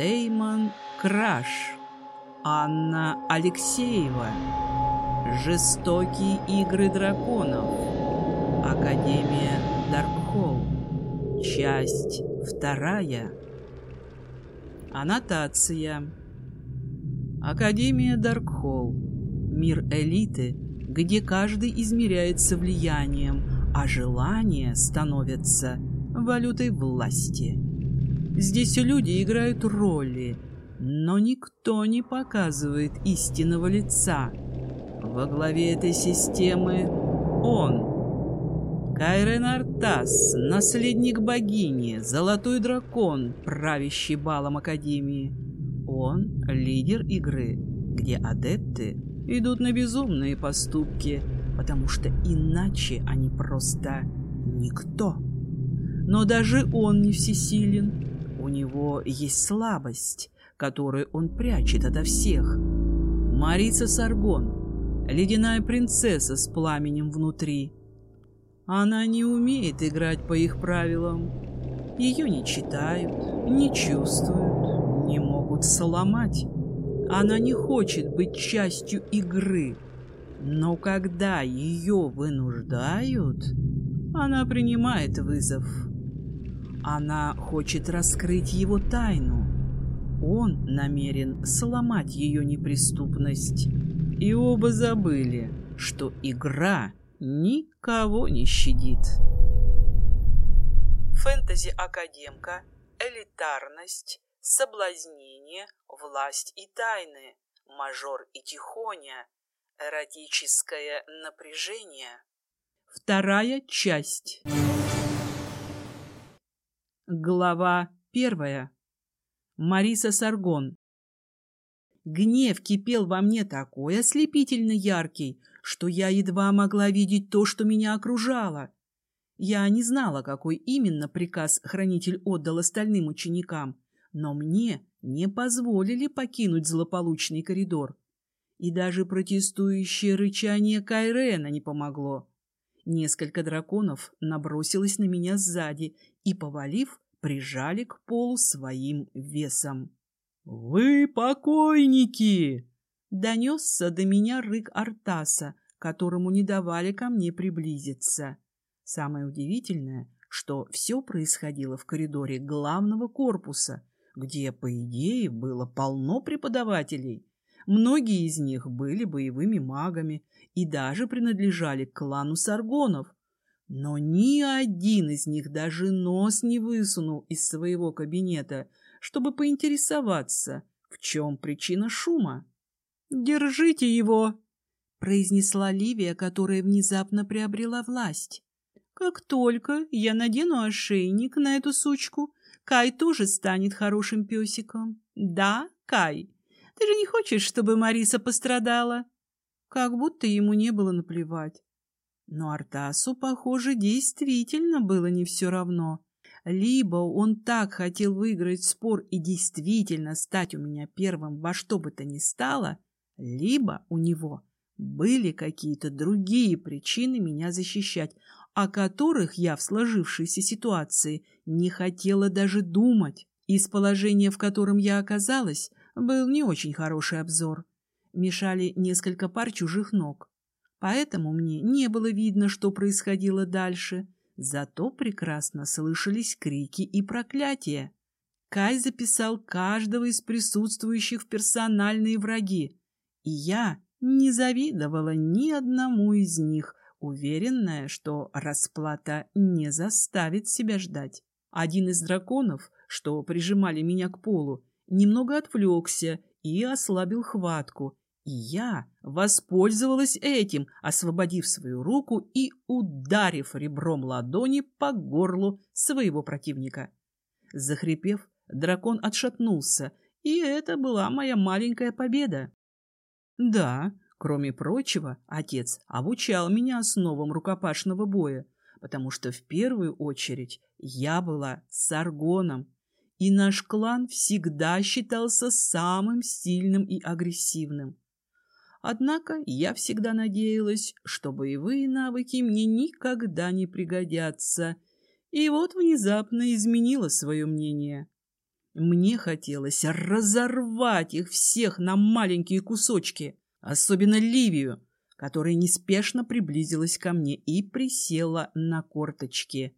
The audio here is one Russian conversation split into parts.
Деймон Краш. Анна Алексеева. Жестокие игры драконов. Академия Даркхолл. Часть вторая. Аннотация. Академия Даркхолл. Мир элиты, где каждый измеряется влиянием, а желания становятся валютой власти. Здесь люди играют роли, но никто не показывает истинного лица. Во главе этой системы он. Кайрен Артас, наследник богини, золотой дракон, правящий балом Академии. Он — лидер игры, где адепты идут на безумные поступки, потому что иначе они просто никто. Но даже он не всесилен. Него есть слабость, которую он прячет ото всех. Мариса Саргон, ледяная принцесса с пламенем внутри. Она не умеет играть по их правилам. Ее не читают, не чувствуют, не могут сломать. Она не хочет быть частью игры. Но когда ее вынуждают, она принимает вызов. Она хочет раскрыть его тайну. Он намерен сломать ее неприступность. И оба забыли, что игра никого не щадит. Фэнтези-академка, элитарность, соблазнение, власть и тайны, мажор и тихоня, эротическое напряжение. Вторая часть. Глава первая. Мариса Саргон. Гнев кипел во мне такой ослепительно яркий, что я едва могла видеть то, что меня окружало. Я не знала, какой именно приказ хранитель отдал остальным ученикам, но мне не позволили покинуть злополучный коридор. И даже протестующее рычание Кайрена не помогло. Несколько драконов набросилось на меня сзади и, повалив, прижали к полу своим весом. «Вы покойники!» — донесся до меня рык Артаса, которому не давали ко мне приблизиться. Самое удивительное, что все происходило в коридоре главного корпуса, где, по идее, было полно преподавателей. Многие из них были боевыми магами и даже принадлежали к клану Саргонов. Но ни один из них даже нос не высунул из своего кабинета, чтобы поинтересоваться, в чем причина шума. «Держите его!» — произнесла Ливия, которая внезапно приобрела власть. «Как только я надену ошейник на эту сучку, Кай тоже станет хорошим песиком. Да, Кай, ты же не хочешь, чтобы Мариса пострадала?» Как будто ему не было наплевать. Но Артасу, похоже, действительно было не все равно. Либо он так хотел выиграть спор и действительно стать у меня первым во что бы то ни стало, либо у него были какие-то другие причины меня защищать, о которых я в сложившейся ситуации не хотела даже думать. Из положения, в котором я оказалась, был не очень хороший обзор. Мешали несколько пар чужих ног. Поэтому мне не было видно, что происходило дальше. Зато прекрасно слышались крики и проклятия. Кай записал каждого из присутствующих в персональные враги. И я не завидовала ни одному из них, уверенная, что расплата не заставит себя ждать. Один из драконов, что прижимали меня к полу, немного отвлекся и ослабил хватку, и я воспользовалась этим, освободив свою руку и ударив ребром ладони по горлу своего противника. Захрипев, дракон отшатнулся, и это была моя маленькая победа. Да, кроме прочего, отец обучал меня основам рукопашного боя, потому что в первую очередь я была саргоном, и наш клан всегда считался самым сильным и агрессивным. Однако я всегда надеялась, что боевые навыки мне никогда не пригодятся, и вот внезапно изменила свое мнение. Мне хотелось разорвать их всех на маленькие кусочки, особенно Ливию, которая неспешно приблизилась ко мне и присела на корточки.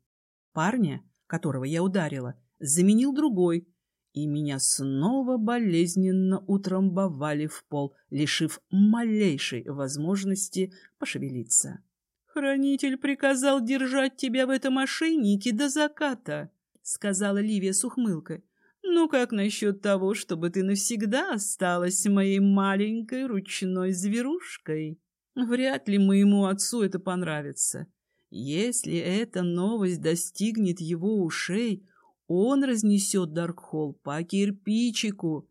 Парня, которого я ударила, заменил другой, и меня снова болезненно утрамбовали в пол, лишив малейшей возможности пошевелиться. «Хранитель приказал держать тебя в этом ошейнике до заката», — сказала Ливия с ухмылкой. «Ну как насчет того, чтобы ты навсегда осталась моей маленькой ручной зверушкой? Вряд ли моему отцу это понравится. Если эта новость достигнет его ушей, он разнесет Даркхолл по кирпичику.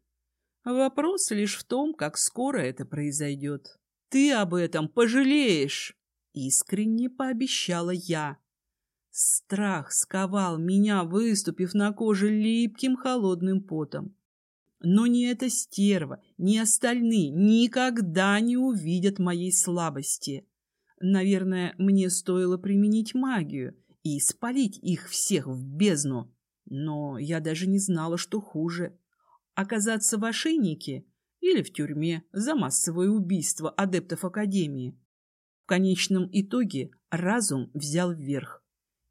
Вопрос лишь в том, как скоро это произойдет. Ты об этом пожалеешь, — искренне пообещала я. Страх сковал меня, выступив на коже липким холодным потом. Но ни эта стерва, ни остальные никогда не увидят моей слабости. Наверное, мне стоило применить магию и спалить их всех в бездну. Но я даже не знала, что хуже. Оказаться в ошейнике или в тюрьме за массовое убийство адептов Академии. В конечном итоге разум взял вверх.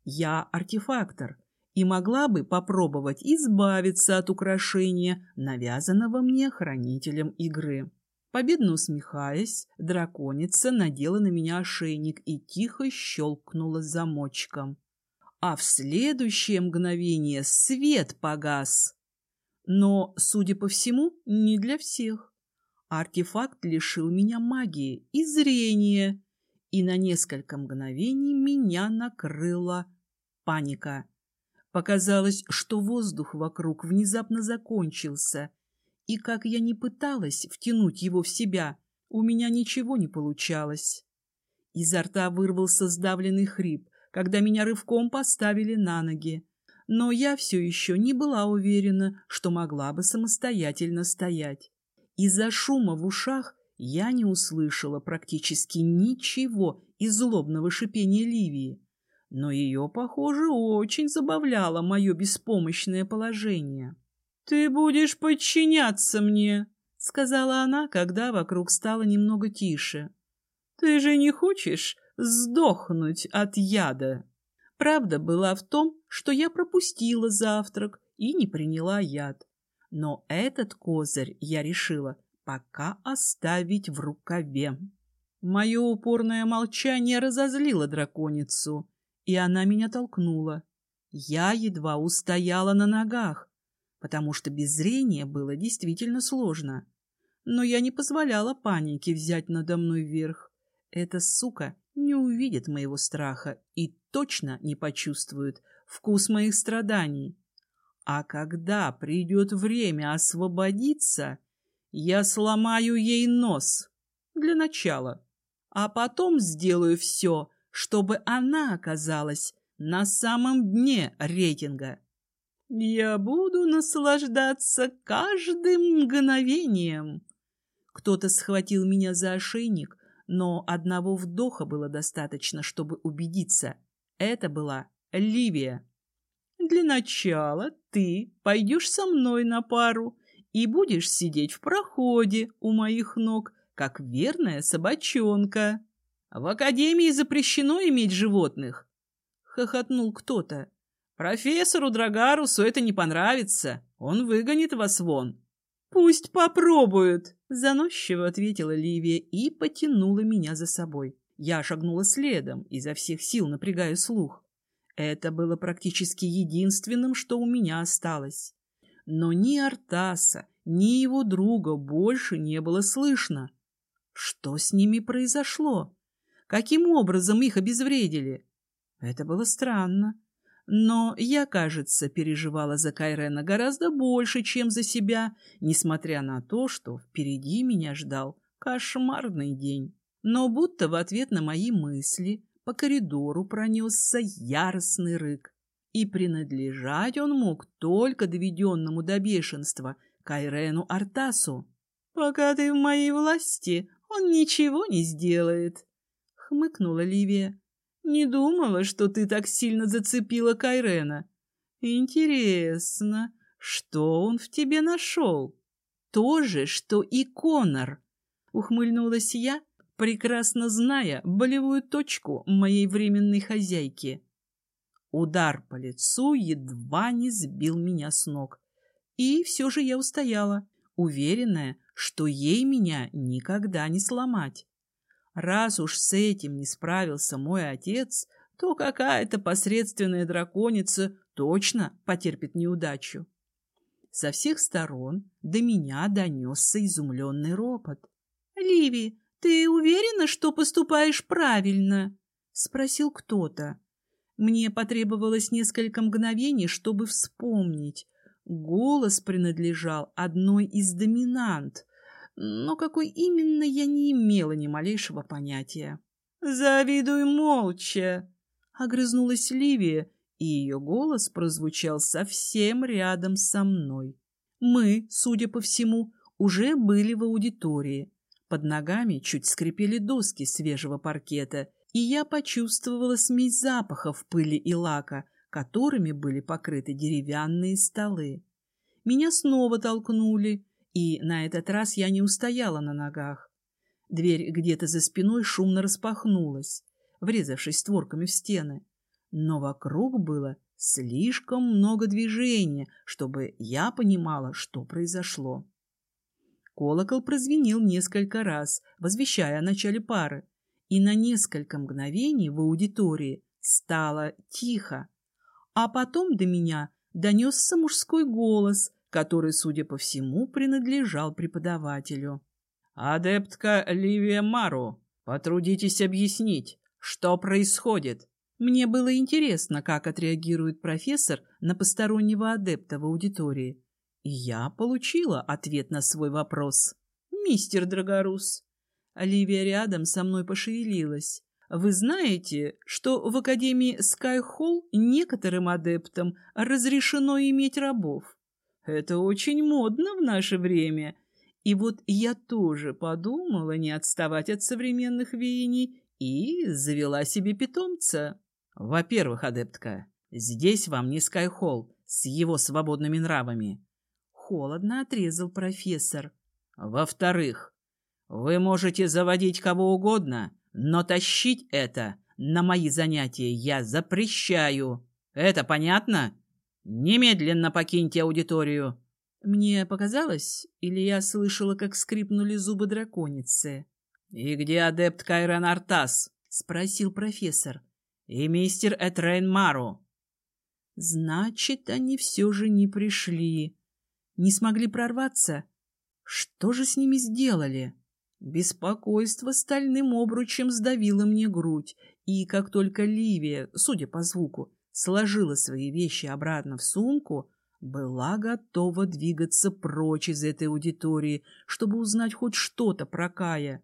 Я артефактор и могла бы попробовать избавиться от украшения, навязанного мне хранителем игры. Победно усмехаясь, драконица надела на меня ошейник и тихо щелкнула замочком. А в следующее мгновение свет погас. Но, судя по всему, не для всех. Артефакт лишил меня магии и зрения, и на несколько мгновений меня накрыла паника. Показалось, что воздух вокруг внезапно закончился, и как я не пыталась втянуть его в себя, у меня ничего не получалось. Изо рта вырвался сдавленный хрип, когда меня рывком поставили на ноги. Но я все еще не была уверена, что могла бы самостоятельно стоять. Из-за шума в ушах я не услышала практически ничего из злобного шипения Ливии. Но ее, похоже, очень забавляло мое беспомощное положение. «Ты будешь подчиняться мне», — сказала она, когда вокруг стало немного тише. «Ты же не хочешь сдохнуть от яда?» Правда была в том, что я пропустила завтрак и не приняла яд. Но этот козырь я решила пока оставить в рукаве. Мое упорное молчание разозлило драконицу, и она меня толкнула. Я едва устояла на ногах, потому что без зрения было действительно сложно. Но я не позволяла панике взять надо мной верх. Эта сука не увидит моего страха и точно не почувствует вкус моих страданий. А когда придет время освободиться, я сломаю ей нос для начала, а потом сделаю все, чтобы она оказалась на самом дне рейтинга. Я буду наслаждаться каждым мгновением. Кто-то схватил меня за ошейник, но одного вдоха было достаточно, чтобы убедиться. Это была Ливия. Для начала ты пойдешь со мной на пару и будешь сидеть в проходе у моих ног, как верная собачонка. В академии запрещено иметь животных. Хохотнул кто-то. Профессору Драгарусу это не понравится. Он выгонит вас вон. Пусть попробуют, заносчиво ответила Ливия и потянула меня за собой. Я шагнула следом, изо всех сил напрягая слух. Это было практически единственным, что у меня осталось. Но ни Артаса, ни его друга больше не было слышно. Что с ними произошло? Каким образом их обезвредили? Это было странно. Но я, кажется, переживала за Кайрена гораздо больше, чем за себя, несмотря на то, что впереди меня ждал кошмарный день. Но будто в ответ на мои мысли по коридору пронесся яростный рык. И принадлежать он мог только доведенному до бешенства Кайрену Артасу. «Пока ты в моей власти, он ничего не сделает», — хмыкнула Ливия. Не думала, что ты так сильно зацепила Кайрена. Интересно, Что он в тебе нашел? То же, что и Конор, ухмыльнулась я, прекрасно зная болевую точку моей временной хозяйки. Удар по лицу едва не сбил меня с ног. И все же я устояла, уверенная, что ей меня никогда не сломать. Раз уж с этим не справился мой отец, то какая-то посредственная драконица точно потерпит неудачу. Со всех сторон до меня донесся изумленный ропот. — Ливи, ты уверена, что поступаешь правильно? — спросил кто-то. Мне потребовалось несколько мгновений, чтобы вспомнить. Голос принадлежал одной из доминант, но какой именно я не имела ни малейшего понятия. «Завидуй молча!» — огрызнулась Ливия, и ее голос прозвучал совсем рядом со мной. Мы, судя по всему, уже были в аудитории. Под ногами чуть скрипели доски свежего паркета, и я почувствовала смесь запахов пыли и лака, которыми были покрыты деревянные столы. Меня снова толкнули, и на этот раз я не устояла на ногах. Дверь где-то за спиной шумно распахнулась, врезавшись створками в стены. Но вокруг было слишком много движения, чтобы я понимала, что произошло. Колокол прозвенел несколько раз, возвещая о начале пары, и на несколько мгновений в аудитории стало тихо. А потом до меня донесся мужской голос, который, судя по всему, принадлежал преподавателю. «Адептка Ливия Мару, потрудитесь объяснить, что происходит?» Мне было интересно, как отреагирует профессор на постороннего адепта в аудитории. И я получила ответ на свой вопрос. «Мистер Драгорус». Оливия рядом со мной пошевелилась. «Вы знаете, что в Академии Скайхолл некоторым адептам разрешено иметь рабов?» Это очень модно в наше время. И вот я тоже подумала не отставать от современных веяний и завела себе питомца. Во-первых, адептка, здесь вам не Скайхолл с его свободными нравами. Холодно отрезал профессор. Во-вторых, вы можете заводить кого угодно, но тащить это на мои занятия я запрещаю. Это понятно? Немедленно покиньте аудиторию. Мне показалось, или я слышала, как скрипнули зубы драконицы. И где адепт Кайрен Артас? спросил профессор. И мистер Этрейн Мару. Значит, они все же не пришли. Не смогли прорваться? Что же с ними сделали? Беспокойство стальным обручем сдавило мне грудь, и как только Ливия, судя по звуку, сложила свои вещи обратно в сумку, была готова двигаться прочь из этой аудитории, чтобы узнать хоть что-то про Кая.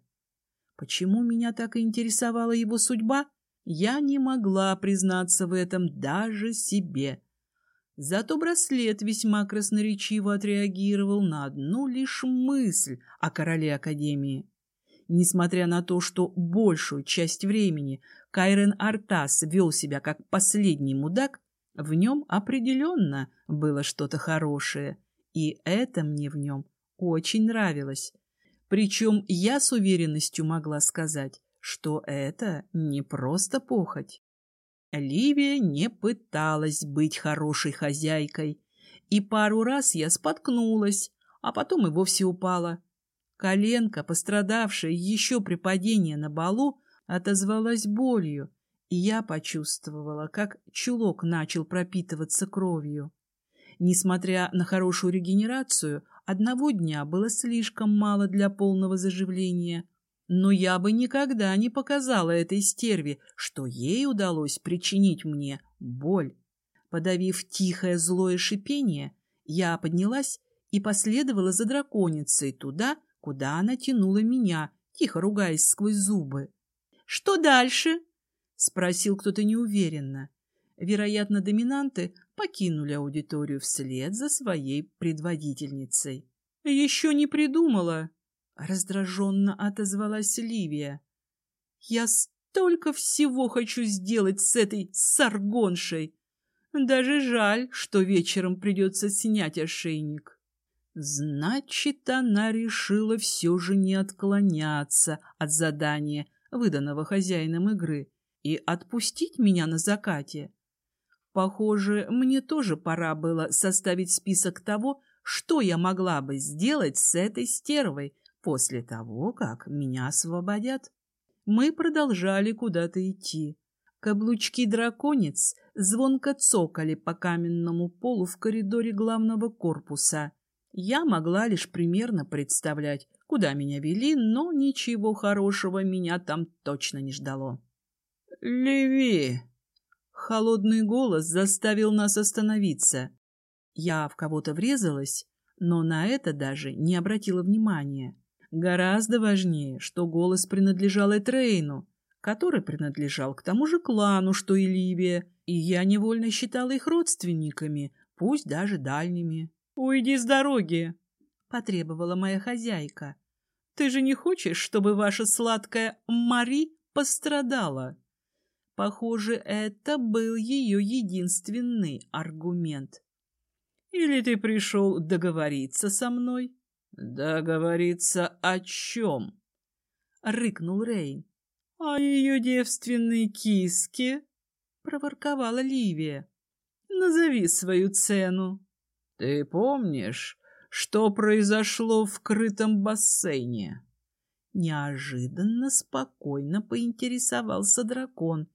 Почему меня так и интересовала его судьба, я не могла признаться в этом даже себе. Зато браслет весьма красноречиво отреагировал на одну лишь мысль о короле Академии. Несмотря на то, что большую часть времени Кайрен Артас вел себя как последний мудак, в нем определенно было что-то хорошее, и это мне в нем очень нравилось. Причем я с уверенностью могла сказать, что это не просто похоть. Ливия не пыталась быть хорошей хозяйкой, и пару раз я споткнулась, а потом и вовсе упала. Коленка, пострадавшая еще при падении на балу, отозвалась болью, и я почувствовала, как чулок начал пропитываться кровью. Несмотря на хорошую регенерацию, одного дня было слишком мало для полного заживления, но я бы никогда не показала этой стерве, что ей удалось причинить мне боль. Подавив тихое злое шипение, я поднялась и последовала за драконицей туда, куда она тянула меня, тихо ругаясь сквозь зубы. Что дальше? Спросил кто-то неуверенно. Вероятно, доминанты покинули аудиторию вслед за своей предводительницей. Еще не придумала. Раздраженно отозвалась Ливия. Я столько всего хочу сделать с этой саргоншей. Даже жаль, что вечером придется снять ошейник. Значит, она решила все же не отклоняться от задания, выданного хозяином игры, и отпустить меня на закате. Похоже, мне тоже пора было составить список того, что я могла бы сделать с этой стервой после того, как меня освободят. Мы продолжали куда-то идти. Каблучки драконец звонко цокали по каменному полу в коридоре главного корпуса. Я могла лишь примерно представлять, куда меня вели, но ничего хорошего меня там точно не ждало. «Леви!» Холодный голос заставил нас остановиться. Я в кого-то врезалась, но на это даже не обратила внимания. Гораздо важнее, что голос принадлежал Этрейну, который принадлежал к тому же клану, что и Ливия, и я невольно считала их родственниками, пусть даже дальними. «Уйди с дороги!» — потребовала моя хозяйка. «Ты же не хочешь, чтобы ваша сладкая Мари пострадала?» Похоже, это был ее единственный аргумент. «Или ты пришел договориться со мной?» «Договориться о чем?» — рыкнул Рейн. «О ее девственной киске?» — проворковала Ливия. «Назови свою цену». «Ты помнишь, что произошло в крытом бассейне?» Неожиданно спокойно поинтересовался дракон,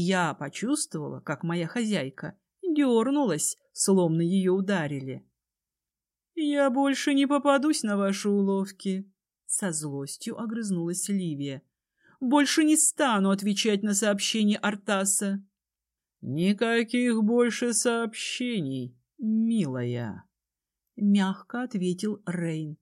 я почувствовала, как моя хозяйка дернулась, словно ее ударили. «Я больше не попадусь на ваши уловки», — со злостью огрызнулась Ливия. «Больше не стану отвечать на сообщения Артаса». «Никаких больше сообщений, милая», — мягко ответил Рейн.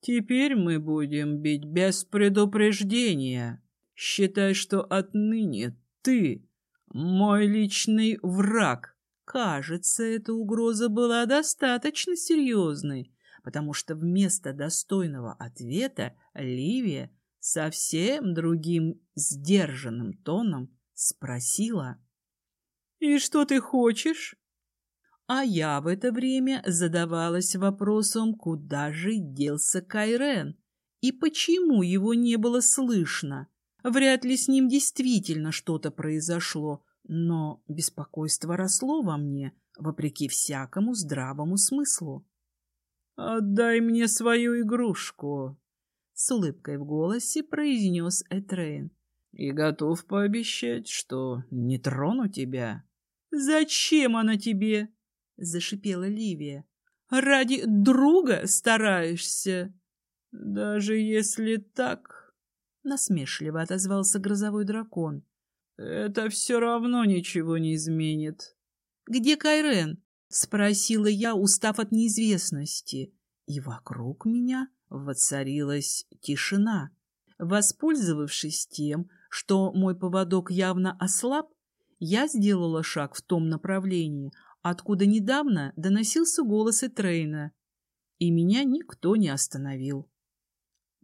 «Теперь мы будем бить без предупреждения. Считай, что отныне ты мой личный враг». Кажется, эта угроза была достаточно серьезной, потому что вместо достойного ответа Ливия совсем другим сдержанным тоном спросила. «И что ты хочешь?» А я в это время задавалась вопросом, куда же делся Кайрен и почему его не было слышно. Вряд ли с ним действительно что-то произошло, но беспокойство росло во мне, вопреки всякому здравому смыслу. «Отдай мне свою игрушку!» — с улыбкой в голосе произнес Этрейн. «И готов пообещать, что не трону тебя». «Зачем она тебе?» — зашипела Ливия. «Ради друга стараешься?» «Даже если так...» — насмешливо отозвался грозовой дракон. Это все равно ничего не изменит. Где Кайрен? Спросила я, устав от неизвестности. И вокруг меня воцарилась тишина. Воспользовавшись тем, что мой поводок явно ослаб, я сделала шаг в том направлении, откуда недавно доносился голос Этрейна, и меня никто не остановил.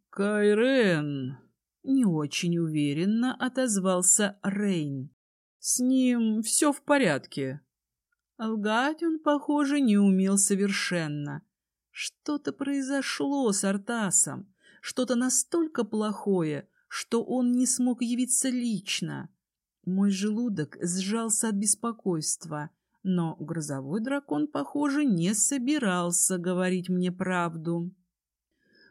«Кайрен!» Не очень уверенно отозвался Рейн. С ним все в порядке. Лгать он, похоже, не умел совершенно. Что-то произошло с Артасом, что-то настолько плохое, что он не смог явиться лично. Мой желудок сжался от беспокойства, но грозовой дракон, похоже, не собирался говорить мне правду.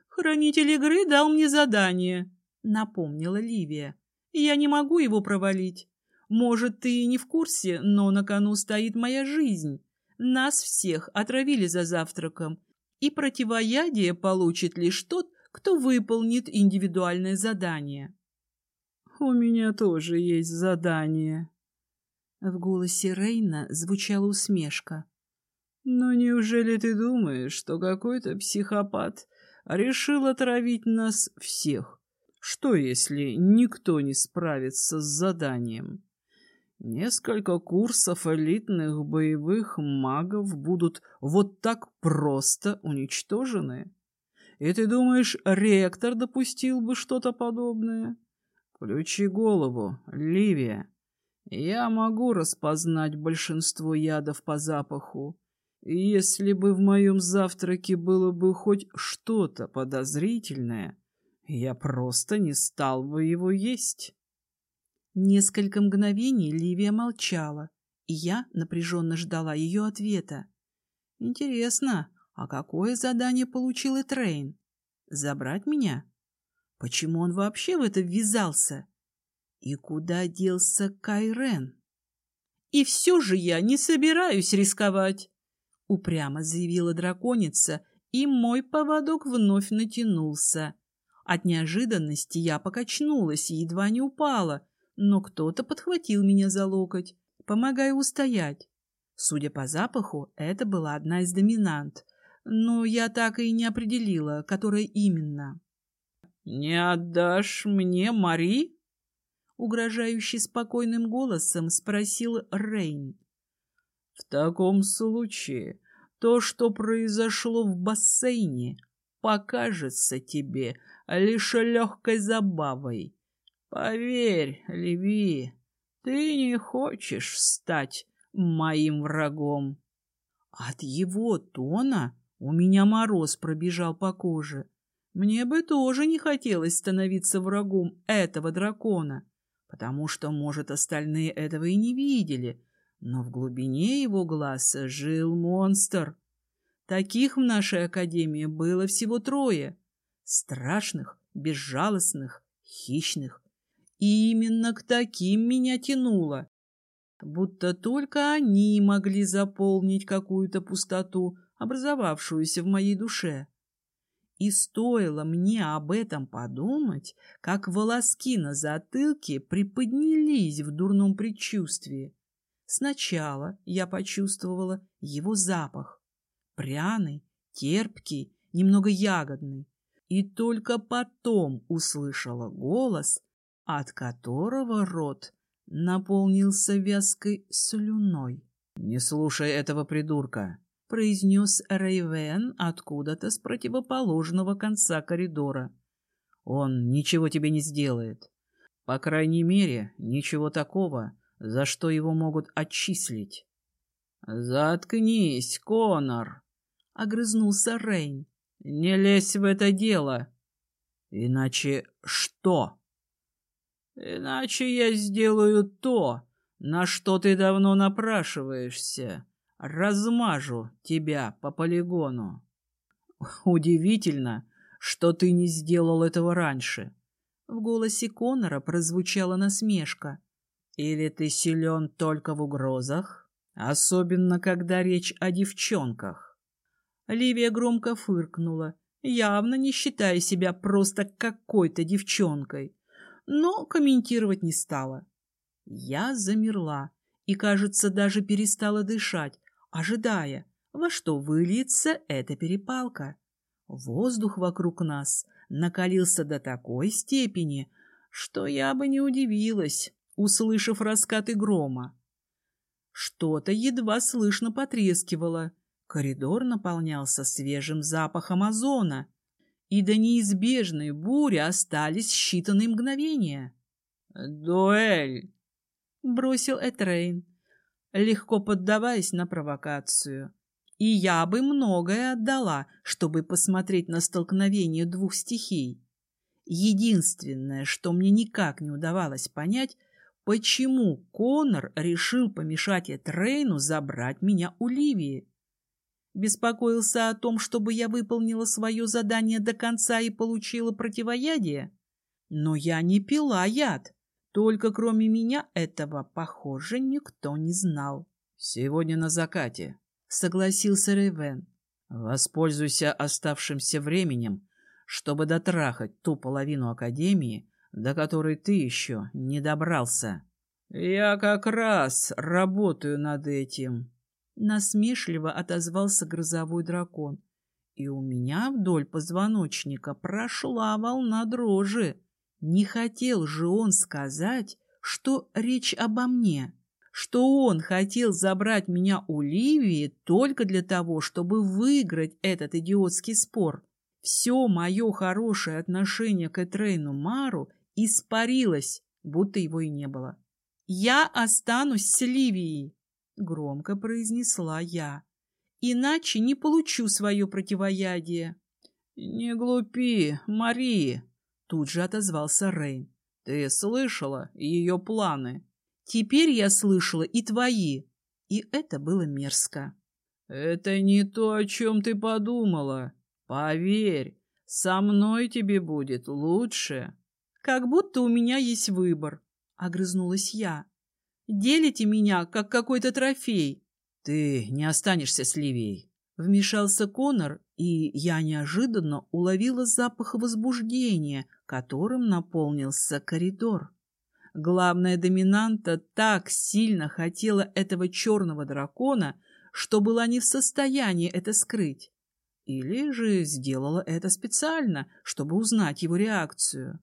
«Хранитель игры дал мне задание», — напомнила Ливия. «Я не могу его провалить. Может, ты и не в курсе, но на кону стоит моя жизнь. Нас всех отравили за завтраком, и противоядие получит лишь тот, кто выполнит индивидуальное задание». «У меня тоже есть задание». В голосе Рейна звучала усмешка. «Но неужели ты думаешь, что какой-то психопат решил отравить нас всех? Что, если никто не справится с заданием? Несколько курсов элитных боевых магов будут вот так просто уничтожены? И ты думаешь, ректор допустил бы что-то подобное? Включи голову, Ливия. Я могу распознать большинство ядов по запаху. Если бы в моем завтраке было бы хоть что-то подозрительное, я просто не стал бы его есть. Несколько мгновений Ливия молчала, и я напряженно ждала ее ответа. Интересно, а какое задание получил Этрейн? Забрать меня? Почему он вообще в это ввязался? И куда делся Кайрен? И все же я не собираюсь рисковать, упрямо заявила драконица, и мой поводок вновь натянулся. От неожиданности я покачнулась и едва не упала, но кто-то подхватил меня за локоть, помогая устоять. Судя по запаху, это была одна из доминант, но я так и не определила, которая именно. «Не отдашь мне Мари?» Угрожающе спокойным голосом спросил Рейн. «В таком случае то, что произошло в бассейне, покажется тебе лишь легкой забавой. Поверь, Леви, ты не хочешь стать моим врагом». От его тона у меня мороз пробежал по коже. Мне бы тоже не хотелось становиться врагом этого дракона, потому что, может, остальные этого и не видели, но в глубине его глаз жил монстр. Таких в нашей академии было всего трое. Страшных, безжалостных, хищных. И именно к таким меня тянуло. Будто только они могли заполнить какую-то пустоту, образовавшуюся в моей душе. И стоило мне об этом подумать, как волоски на затылке приподнялись в дурном предчувствии. Сначала я почувствовала его запах. Пряный, терпкий, немного ягодный. И только потом услышала голос, от которого рот наполнился вязкой слюной. «Не слушай этого придурка!» Произнес Рейвен откуда-то с противоположного конца коридора. «Он ничего тебе не сделает. По крайней мере, ничего такого, за что его могут отчислить». «Заткнись, Конор!» — огрызнулся Рейн. «Не лезь в это дело!» «Иначе что?» «Иначе я сделаю то, на что ты давно напрашиваешься», размажу тебя по полигону. Удивительно, что ты не сделал этого раньше. В голосе Конора прозвучала насмешка. Или ты силен только в угрозах, особенно когда речь о девчонках. Ливия громко фыркнула, явно не считая себя просто какой-то девчонкой, но комментировать не стала. Я замерла и, кажется, даже перестала дышать, ожидая, во что выльется эта перепалка. Воздух вокруг нас накалился до такой степени, что я бы не удивилась, услышав раскаты грома. Что-то едва слышно потрескивало, коридор наполнялся свежим запахом озона, и до неизбежной бури остались считанные мгновения. «Дуэль!» — бросил Этрейн, легко поддаваясь на провокацию. И я бы многое отдала, чтобы посмотреть на столкновение двух стихий. Единственное, что мне никак не удавалось понять, почему Конор решил помешать Этрейну забрать меня у Ливии. Беспокоился о том, чтобы я выполнила свое задание до конца и получила противоядие? Но я не пила яд. Только кроме меня этого, похоже, никто не знал. «Сегодня на закате», — согласился Рейвен. «Воспользуйся оставшимся временем, чтобы дотрахать ту половину Академии, до которой ты еще не добрался». «Я как раз работаю над этим», — насмешливо отозвался грозовой дракон. И у меня вдоль позвоночника прошла волна дрожи. Не хотел же он сказать, что речь обо мне, что он хотел забрать меня у Ливии только для того, чтобы выиграть этот идиотский спор. Все мое хорошее отношение к Этрейну Мару испарилось, будто его и не было. Я останусь с Ливией, — громко произнесла я. Иначе не получу свое противоядие. — Не глупи, Мари, — тут же отозвался Рейн. — Ты слышала ее планы? — Теперь я слышала и твои, и это было мерзко. — Это не то, о чем ты подумала. Поверь, со мной тебе будет лучше. — Как будто у меня есть выбор, — огрызнулась я. Делите меня, как какой-то трофей. — Ты не останешься с Ливией. Вмешался Конор, и я неожиданно уловила запах возбуждения, которым наполнился коридор. Главная доминанта так сильно хотела этого черного дракона, что была не в состоянии это скрыть. Или же сделала это специально, чтобы узнать его реакцию.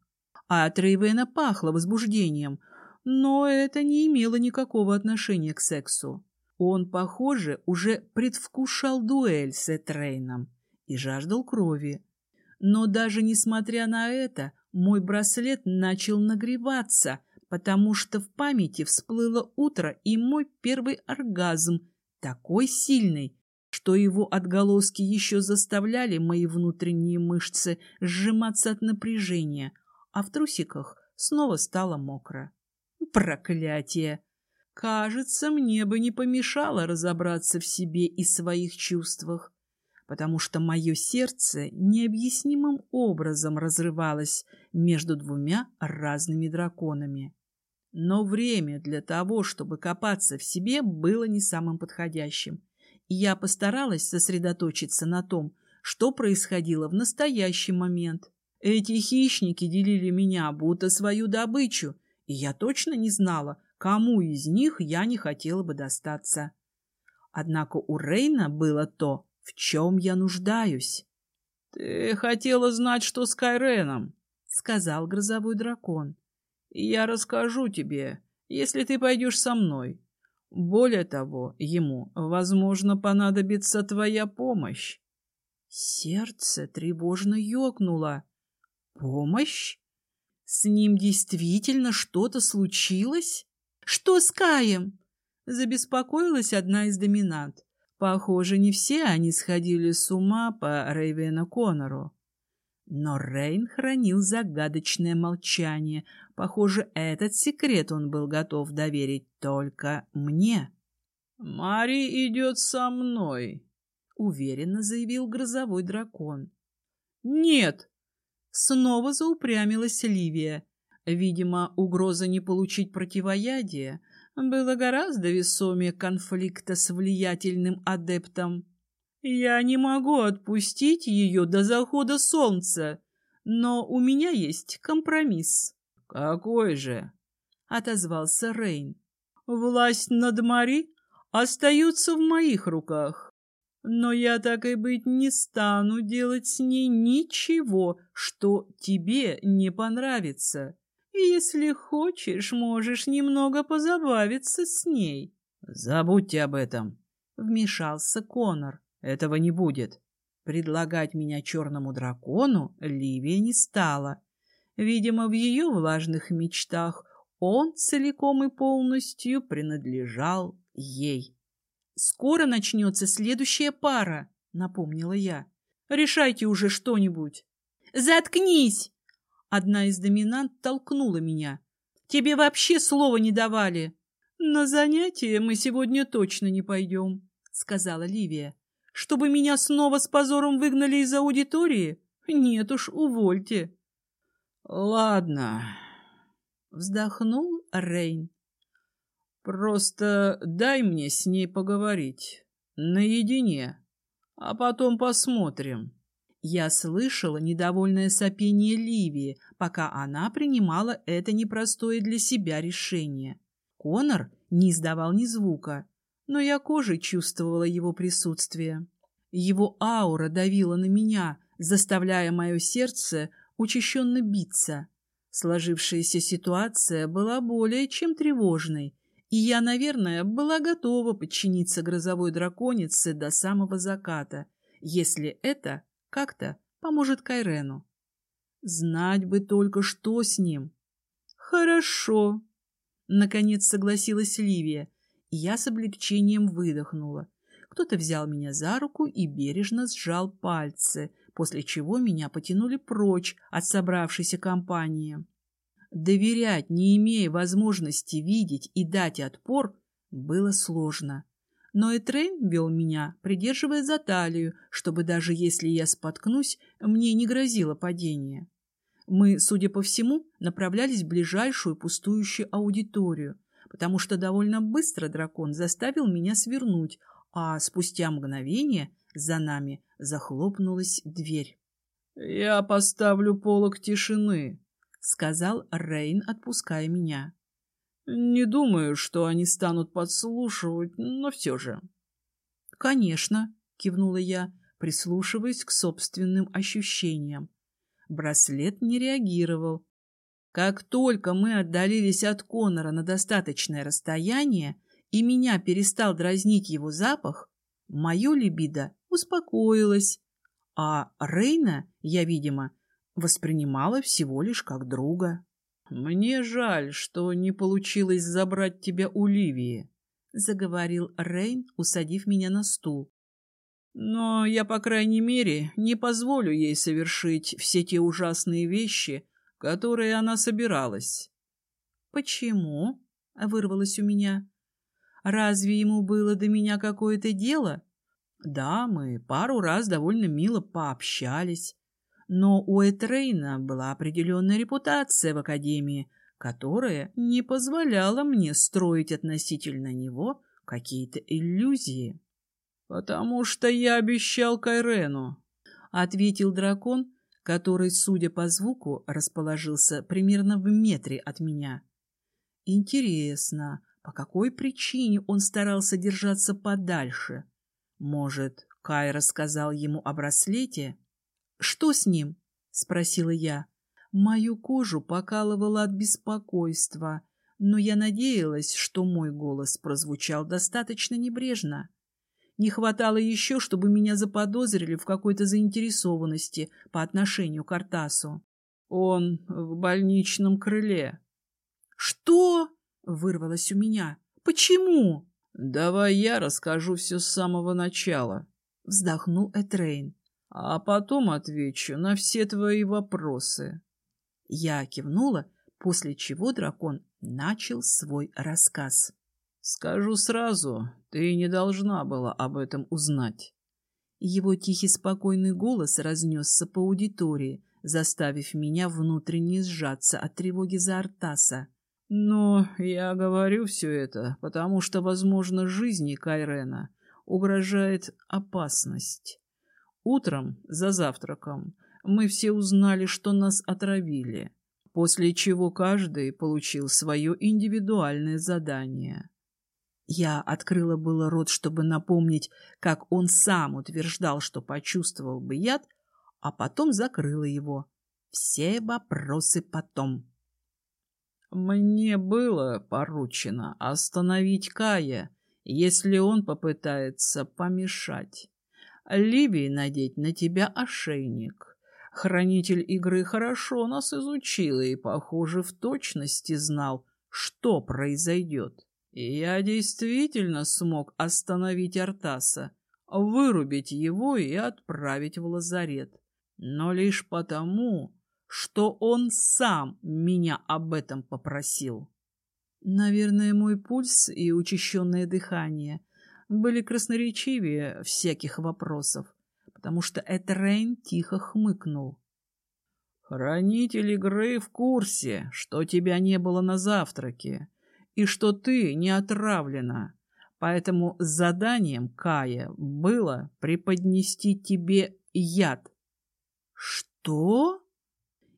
А от Рейвена пахло возбуждением — но это не имело никакого отношения к сексу. Он, похоже, уже предвкушал дуэль с Этрейном и жаждал крови. Но даже несмотря на это, мой браслет начал нагреваться, потому что в памяти всплыло утро и мой первый оргазм, такой сильный, что его отголоски еще заставляли мои внутренние мышцы сжиматься от напряжения, а в трусиках снова стало мокро. Проклятие! Кажется, мне бы не помешало разобраться в себе и своих чувствах, потому что мое сердце необъяснимым образом разрывалось между двумя разными драконами. Но время для того, чтобы копаться в себе, было не самым подходящим, и я постаралась сосредоточиться на том, что происходило в настоящий момент. Эти хищники делили меня, будто свою добычу, и я точно не знала, кому из них я не хотела бы достаться. Однако у Рейна было то, в чем я нуждаюсь. — Ты хотела знать, что с Кайреном, — сказал грозовой дракон. — Я расскажу тебе, если ты пойдешь со мной. Более того, ему, возможно, понадобится твоя помощь. Сердце тревожно ёкнуло. Помощь? С ним действительно что-то случилось? Что с Каем? Забеспокоилась одна из доминант. Похоже, не все они сходили с ума по Рейвену Коннору. Но Рейн хранил загадочное молчание. Похоже, этот секрет он был готов доверить только мне. — Мари идет со мной, — уверенно заявил грозовой дракон. — Нет, Снова заупрямилась Ливия. Видимо, угроза не получить противоядие была гораздо весомее конфликта с влиятельным адептом. «Я не могу отпустить ее до захода солнца, но у меня есть компромисс». «Какой же?» — отозвался Рейн. «Власть над Мари остается в моих руках. Но я так и быть не стану делать с ней ничего, что тебе не понравится. Если хочешь, можешь немного позабавиться с ней. Забудьте об этом, вмешался Конор. Этого не будет. Предлагать меня черному дракону Ливия не стала. Видимо, в ее влажных мечтах он целиком и полностью принадлежал ей. «Скоро начнется следующая пара», — напомнила я. «Решайте уже что-нибудь». «Заткнись!» Одна из доминант толкнула меня. «Тебе вообще слова не давали». «На занятия мы сегодня точно не пойдем», — сказала Ливия. «Чтобы меня снова с позором выгнали из аудитории? Нет уж, увольте». «Ладно», — вздохнул Рейн. Просто дай мне с ней поговорить. Наедине. А потом посмотрим. Я слышала недовольное сопение Ливии, пока она принимала это непростое для себя решение. Конор не издавал ни звука, но я кожей чувствовала его присутствие. Его аура давила на меня, заставляя мое сердце учащенно биться. Сложившаяся ситуация была более чем тревожной, и я, наверное, была готова подчиниться грозовой драконице до самого заката, если это как-то поможет Кайрену. Знать бы только, что с ним. Хорошо. Наконец согласилась Ливия, и я с облегчением выдохнула. Кто-то взял меня за руку и бережно сжал пальцы, после чего меня потянули прочь от собравшейся компании. Доверять, не имея возможности видеть и дать отпор, было сложно. Но и Трейн вел меня, придерживая за талию, чтобы даже если я споткнусь, мне не грозило падение. Мы, судя по всему, направлялись в ближайшую пустующую аудиторию, потому что довольно быстро дракон заставил меня свернуть, а спустя мгновение за нами захлопнулась дверь. «Я поставлю полок тишины», — сказал Рейн, отпуская меня. «Не думаю, что они станут подслушивать, но все же». «Конечно», — кивнула я, прислушиваясь к собственным ощущениям. Браслет не реагировал. Как только мы отдалились от Конора на достаточное расстояние, и меня перестал дразнить его запах, мое либидо успокоилось, а Рейна я, видимо, воспринимала всего лишь как друга. «Мне жаль, что не получилось забрать тебя у Ливии», — заговорил Рейн, усадив меня на стул. Но я, по крайней мере, не позволю ей совершить все те ужасные вещи, которые она собиралась. «Почему?» — вырвалось у меня. «Разве ему было до меня какое-то дело?» «Да, мы пару раз довольно мило пообщались, но у Этрейна была определенная репутация в Академии, которая не позволяла мне строить относительно него какие-то иллюзии». «Потому что я обещал Кайрену», — ответил дракон, который, судя по звуку, расположился примерно в метре от меня. Интересно, по какой причине он старался держаться подальше? Может, Кай рассказал ему о браслете? «Что с ним?» — спросила я. Мою кожу покалывало от беспокойства, но я надеялась, что мой голос прозвучал достаточно небрежно. Не хватало еще, чтобы меня заподозрили в какой-то заинтересованности по отношению к Артасу. Он в больничном крыле. «Что?» — вырвалось у меня. «Почему?» «Давай я расскажу все с самого начала», — вздохнул Этрейн. «А потом отвечу на все твои вопросы». Я кивнула, после чего дракон начал свой рассказ. Скажу сразу, ты не должна была об этом узнать. Его тихий спокойный голос разнесся по аудитории, заставив меня внутренне сжаться от тревоги за Артаса. Но я говорю все это, потому что, возможно, жизни Кайрена угрожает опасность. Утром, за завтраком, мы все узнали, что нас отравили, после чего каждый получил свое индивидуальное задание. Я открыла было рот, чтобы напомнить, как он сам утверждал, что почувствовал бы яд, а потом закрыла его. Все вопросы потом. Мне было поручено остановить Кая, если он попытается помешать. Ливии надеть на тебя ошейник. Хранитель игры хорошо нас изучил и, похоже, в точности знал, что произойдет. Я действительно смог остановить Артаса, вырубить его и отправить в лазарет. Но лишь потому, что он сам меня об этом попросил. Наверное, мой пульс и учащенное дыхание были красноречивее всяких вопросов, потому что Этрейн тихо хмыкнул. «Хранитель игры в курсе, что тебя не было на завтраке, и что ты не отравлена. Поэтому заданием Кая было преподнести тебе яд. Что?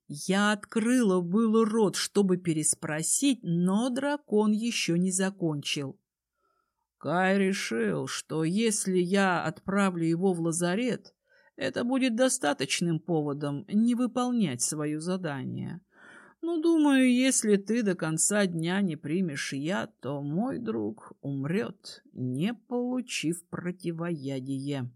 Я открыла было рот, чтобы переспросить, но дракон еще не закончил. Кай решил, что если я отправлю его в лазарет, это будет достаточным поводом не выполнять свое задание. Ну, думаю, если ты до конца дня не примешь яд, то мой друг умрет, не получив противоядие.